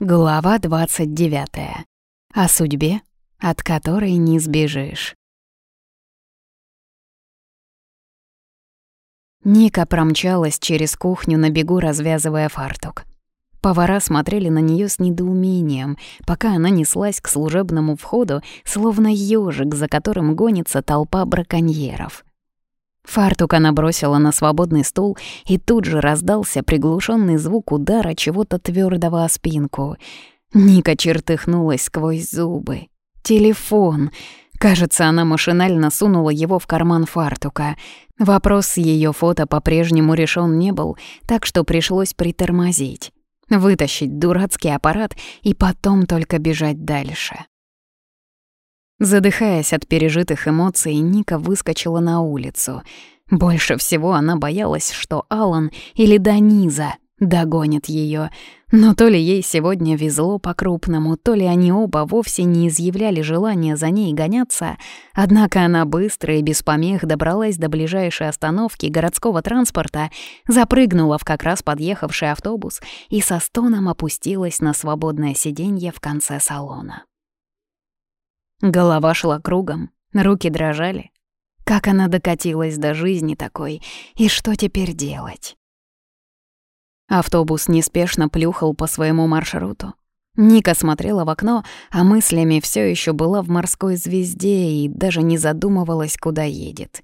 Глава 29. О судьбе, от которой не сбежишь. Ника промчалась через кухню на бегу, развязывая фартук. Повара смотрели на нее с недоумением, пока она неслась к служебному входу, словно ежик, за которым гонится толпа браконьеров. Фартук она бросила на свободный стул, и тут же раздался приглушенный звук удара чего-то твердого о спинку. Ника чертыхнулась сквозь зубы. Телефон. Кажется, она машинально сунула его в карман фартука. Вопрос с ее фото по-прежнему решен не был, так что пришлось притормозить. Вытащить дурацкий аппарат и потом только бежать дальше. Задыхаясь от пережитых эмоций, Ника выскочила на улицу. Больше всего она боялась, что Алан или Даниза догонят ее. Но то ли ей сегодня везло по-крупному, то ли они оба вовсе не изъявляли желания за ней гоняться, однако она быстро и без помех добралась до ближайшей остановки городского транспорта, запрыгнула в как раз подъехавший автобус и со стоном опустилась на свободное сиденье в конце салона. Голова шла кругом, руки дрожали. Как она докатилась до жизни такой, и что теперь делать? Автобус неспешно плюхал по своему маршруту. Ника смотрела в окно, а мыслями все еще была в морской звезде и даже не задумывалась, куда едет.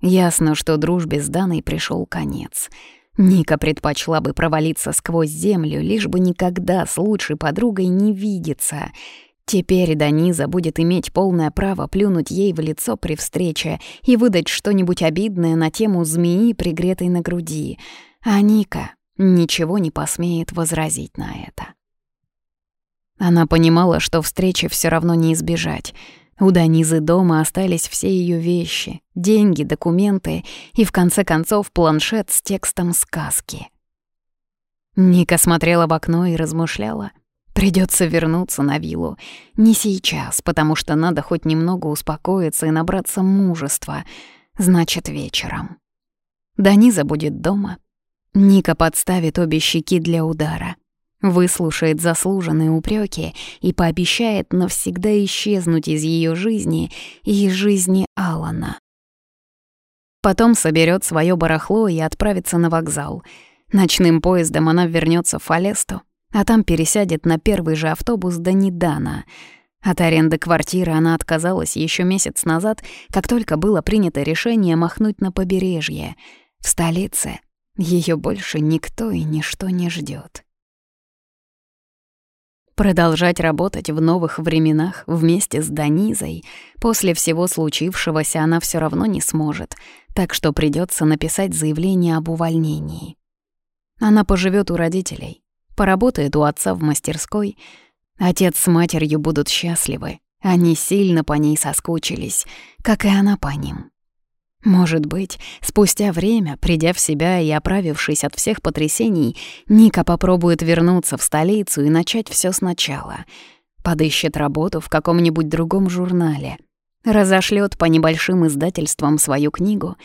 Ясно, что дружбе с Даной пришел конец. Ника предпочла бы провалиться сквозь землю, лишь бы никогда с лучшей подругой не видеться — Теперь Даниза будет иметь полное право плюнуть ей в лицо при встрече и выдать что-нибудь обидное на тему змеи, пригретой на груди. А Ника ничего не посмеет возразить на это. Она понимала, что встречи все равно не избежать. У Данизы дома остались все ее вещи, деньги, документы и, в конце концов, планшет с текстом сказки. Ника смотрела в окно и размышляла — Придется вернуться на виллу. Не сейчас, потому что надо хоть немного успокоиться и набраться мужества. Значит, вечером. Даниза будет дома. Ника подставит обе щеки для удара. Выслушает заслуженные упреки и пообещает навсегда исчезнуть из ее жизни и из жизни Алана. Потом соберет свое барахло и отправится на вокзал. Ночным поездом она вернется в Фалесту а там пересядет на первый же автобус до Нидана. От аренды квартиры она отказалась еще месяц назад, как только было принято решение махнуть на побережье. В столице ее больше никто и ничто не ждет. Продолжать работать в новых временах вместе с Данизой после всего случившегося она все равно не сможет, так что придется написать заявление об увольнении. Она поживет у родителей, поработает у отца в мастерской. Отец с матерью будут счастливы. Они сильно по ней соскучились, как и она по ним. Может быть, спустя время, придя в себя и оправившись от всех потрясений, Ника попробует вернуться в столицу и начать все сначала. Подыщет работу в каком-нибудь другом журнале. Разошлет по небольшим издательствам свою книгу.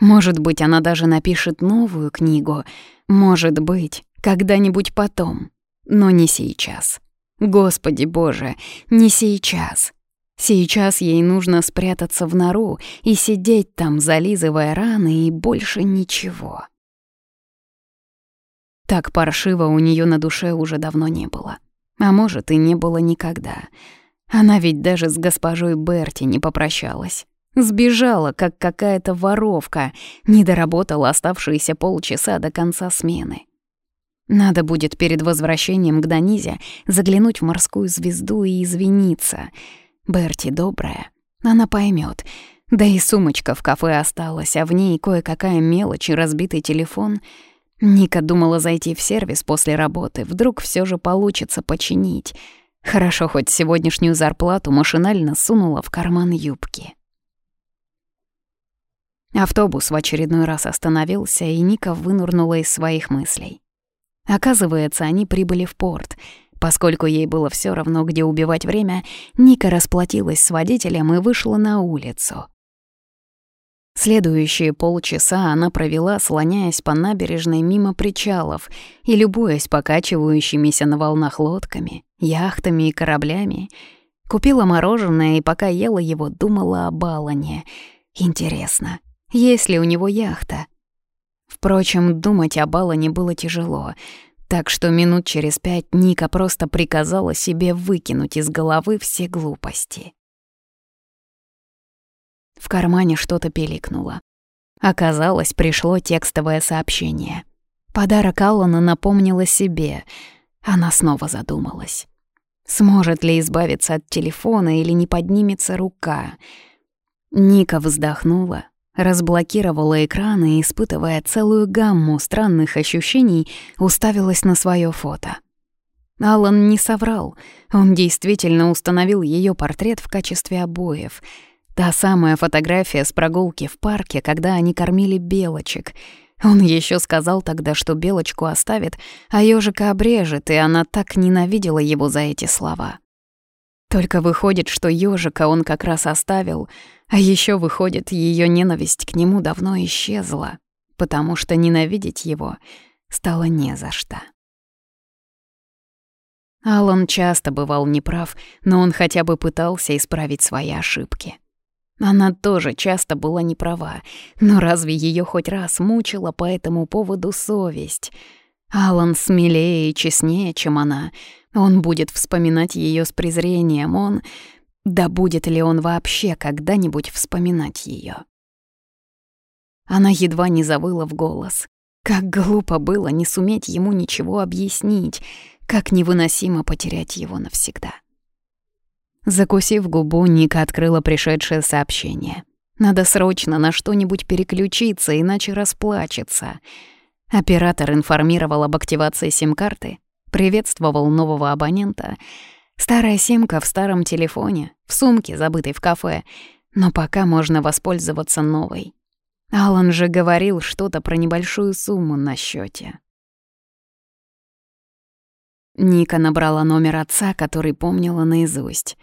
Может быть, она даже напишет новую книгу. Может быть, когда-нибудь потом, но не сейчас. Господи Боже, не сейчас. Сейчас ей нужно спрятаться в нору и сидеть там, зализывая раны, и больше ничего. Так паршиво у нее на душе уже давно не было. А может, и не было никогда. Она ведь даже с госпожой Берти не попрощалась. Сбежала, как какая-то воровка, не доработала оставшиеся полчаса до конца смены. Надо будет перед возвращением к Данизе заглянуть в морскую звезду и извиниться. Берти добрая, она поймет. Да и сумочка в кафе осталась, а в ней кое-какая мелочь и разбитый телефон. Ника думала зайти в сервис после работы, вдруг все же получится починить. Хорошо, хоть сегодняшнюю зарплату машинально сунула в карман юбки. Автобус в очередной раз остановился, и Ника вынурнула из своих мыслей. Оказывается, они прибыли в порт. Поскольку ей было все равно, где убивать время, Ника расплатилась с водителем и вышла на улицу. Следующие полчаса она провела, слоняясь по набережной мимо причалов и любуясь покачивающимися на волнах лодками, яхтами и кораблями. Купила мороженое и пока ела его, думала об Алане. Интересно, есть ли у него яхта? Впрочем, думать об Алане было тяжело, так что минут через пять Ника просто приказала себе выкинуть из головы все глупости. В кармане что-то пиликнуло. Оказалось, пришло текстовое сообщение. Подарок Аллана напомнила себе. Она снова задумалась. Сможет ли избавиться от телефона или не поднимется рука? Ника вздохнула, разблокировала экран и, испытывая целую гамму странных ощущений, уставилась на свое фото. Алан не соврал. Он действительно установил ее портрет в качестве обоев — Та самая фотография с прогулки в парке, когда они кормили белочек. Он еще сказал тогда, что белочку оставит, а ежика обрежет, и она так ненавидела его за эти слова. Только выходит, что ежика он как раз оставил, а еще выходит, ее ненависть к нему давно исчезла, потому что ненавидеть его стало не за что. Алан часто бывал неправ, но он хотя бы пытался исправить свои ошибки. Она тоже часто была не права, но разве ее хоть раз мучила по этому поводу совесть? Алан смелее и честнее, чем она. Он будет вспоминать ее с презрением, он... Да будет ли он вообще когда-нибудь вспоминать ее? Она едва не завыла в голос. Как глупо было не суметь ему ничего объяснить, как невыносимо потерять его навсегда. Закусив губу, Ника открыла пришедшее сообщение. Надо срочно на что-нибудь переключиться, иначе расплачется. Оператор информировал об активации сим-карты, приветствовал нового абонента. Старая симка в старом телефоне, в сумке, забытой в кафе, но пока можно воспользоваться новой. Алан же говорил что-то про небольшую сумму на счете. Ника набрала номер отца, который помнила наизусть.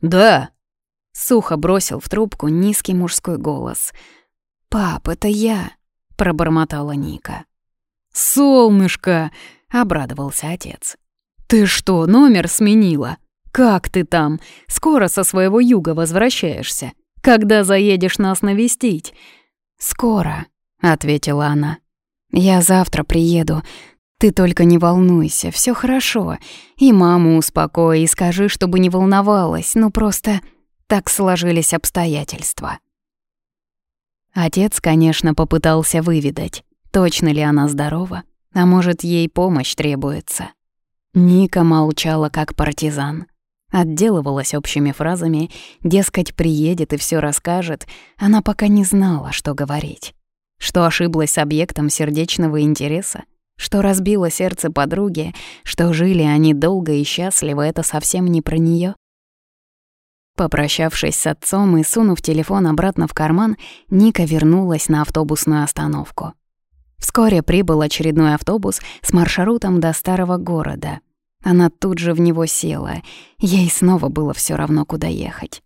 «Да», — сухо бросил в трубку низкий мужской голос. «Пап, это я», — пробормотала Ника. «Солнышко!» — обрадовался отец. «Ты что, номер сменила? Как ты там? Скоро со своего юга возвращаешься? Когда заедешь нас навестить?» «Скоро», — ответила она. «Я завтра приеду. Ты только не волнуйся, все хорошо. И маму успокой, и скажи, чтобы не волновалась, ну просто так сложились обстоятельства. Отец, конечно, попытался выведать, точно ли она здорова, а может, ей помощь требуется. Ника молчала как партизан. Отделывалась общими фразами, дескать, приедет и все расскажет, она пока не знала, что говорить. Что ошиблась с объектом сердечного интереса, что разбило сердце подруги, что жили они долго и счастливо, это совсем не про неё. Попрощавшись с отцом и сунув телефон обратно в карман, Ника вернулась на автобусную остановку. Вскоре прибыл очередной автобус с маршрутом до старого города. Она тут же в него села. Ей снова было всё равно, куда ехать.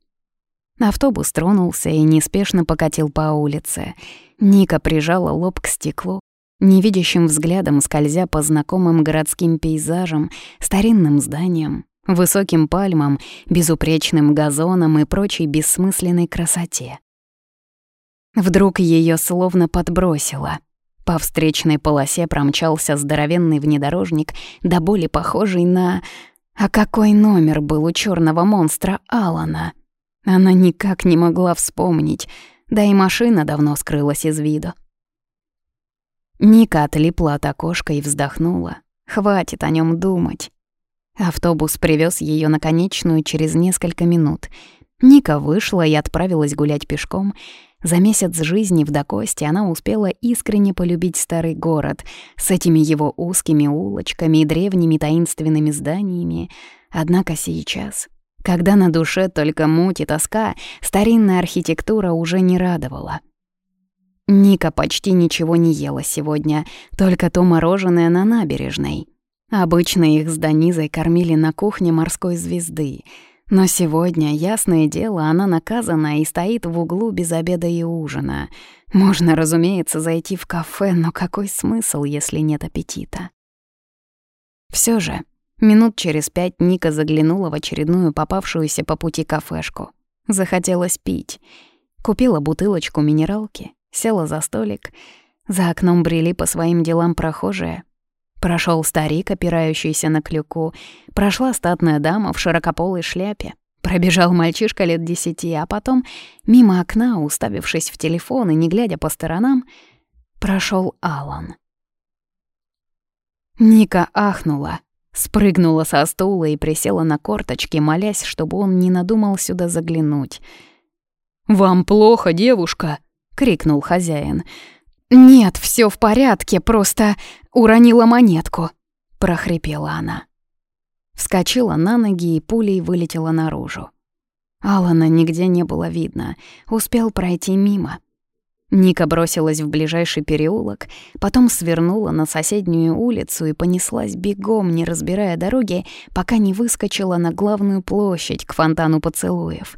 Автобус тронулся и неспешно покатил по улице. Ника прижала лоб к стеклу, невидящим взглядом скользя по знакомым городским пейзажам, старинным зданиям, высоким пальмам, безупречным газонам и прочей бессмысленной красоте. Вдруг ее словно подбросило. По встречной полосе промчался здоровенный внедорожник, до боли похожий на... А какой номер был у черного монстра Алана? Она никак не могла вспомнить, да и машина давно скрылась из виду. Ника отлипла от окошка и вздохнула. Хватит о нем думать. Автобус привез ее на конечную через несколько минут. Ника вышла и отправилась гулять пешком. За месяц жизни в Дакосте она успела искренне полюбить старый город с этими его узкими улочками и древними таинственными зданиями. Однако сейчас, когда на душе только муть и тоска, старинная архитектура уже не радовала — Ника почти ничего не ела сегодня, только то мороженое на набережной. Обычно их с Данизой кормили на кухне морской звезды. Но сегодня, ясное дело, она наказана и стоит в углу без обеда и ужина. Можно, разумеется, зайти в кафе, но какой смысл, если нет аппетита? Все же, минут через пять Ника заглянула в очередную попавшуюся по пути кафешку. Захотелось пить. Купила бутылочку минералки, села за столик. За окном брели по своим делам прохожие, Прошел старик, опирающийся на клюку, прошла статная дама в широкополой шляпе, пробежал мальчишка лет десяти, а потом, мимо окна, уставившись в телефон и не глядя по сторонам, прошел Алан. Ника ахнула, спрыгнула со стула и присела на корточки, молясь, чтобы он не надумал сюда заглянуть. «Вам плохо, девушка!» — крикнул хозяин. «Нет, все в порядке, просто уронила монетку», — прохрипела она. Вскочила на ноги и пулей вылетела наружу. Алана нигде не было видно, успел пройти мимо. Ника бросилась в ближайший переулок, потом свернула на соседнюю улицу и понеслась бегом, не разбирая дороги, пока не выскочила на главную площадь к фонтану поцелуев.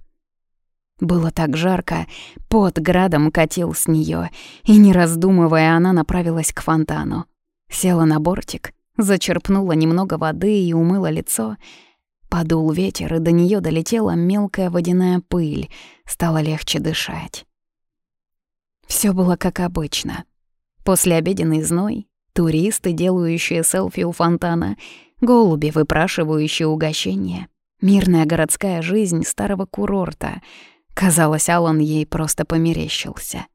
Было так жарко, пот градом катил с нее, и, не раздумывая, она направилась к фонтану. Села на бортик, зачерпнула немного воды и умыла лицо. Подул ветер, и до нее долетела мелкая водяная пыль, стало легче дышать. Все было как обычно. После обеденный зной, туристы, делающие селфи у фонтана, голуби, выпрашивающие угощения, мирная городская жизнь старого курорта — Казалось, Алан ей просто померещился.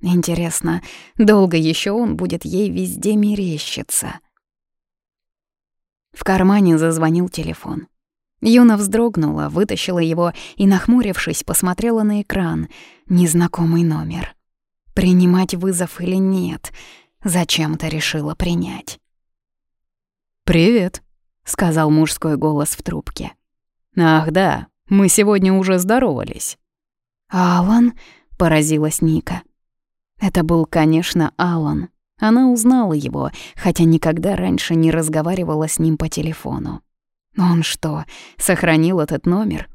Интересно, долго еще он будет ей везде мерещиться? В кармане зазвонил телефон. Юна вздрогнула, вытащила его и, нахмурившись, посмотрела на экран. Незнакомый номер. Принимать вызов или нет? Зачем-то решила принять. «Привет», — сказал мужской голос в трубке. «Ах да, мы сегодня уже здоровались». «Алан?» — поразилась Ника. Это был, конечно, Алан. Она узнала его, хотя никогда раньше не разговаривала с ним по телефону. Он что, сохранил этот номер?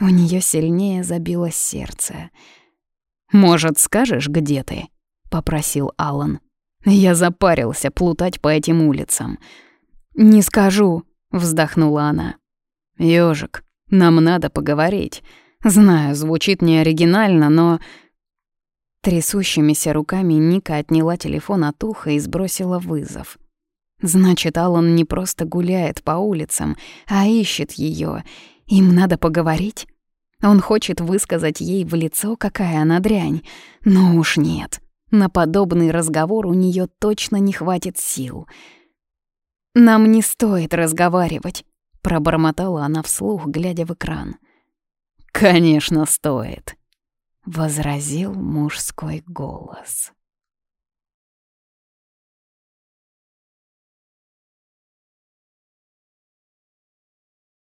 У нее сильнее забилось сердце. «Может, скажешь, где ты?» — попросил Алан. «Я запарился плутать по этим улицам». «Не скажу», — вздохнула она. «Ёжик, нам надо поговорить. Знаю, звучит не оригинально, но... Трясущимися руками Ника отняла телефон от уха и сбросила вызов. Значит, Алан не просто гуляет по улицам, а ищет ее. Им надо поговорить. Он хочет высказать ей в лицо, какая она дрянь. Но уж нет. На подобный разговор у нее точно не хватит сил. «Нам не стоит разговаривать», — пробормотала она вслух, глядя в экран. «Конечно, стоит», — возразил мужской голос.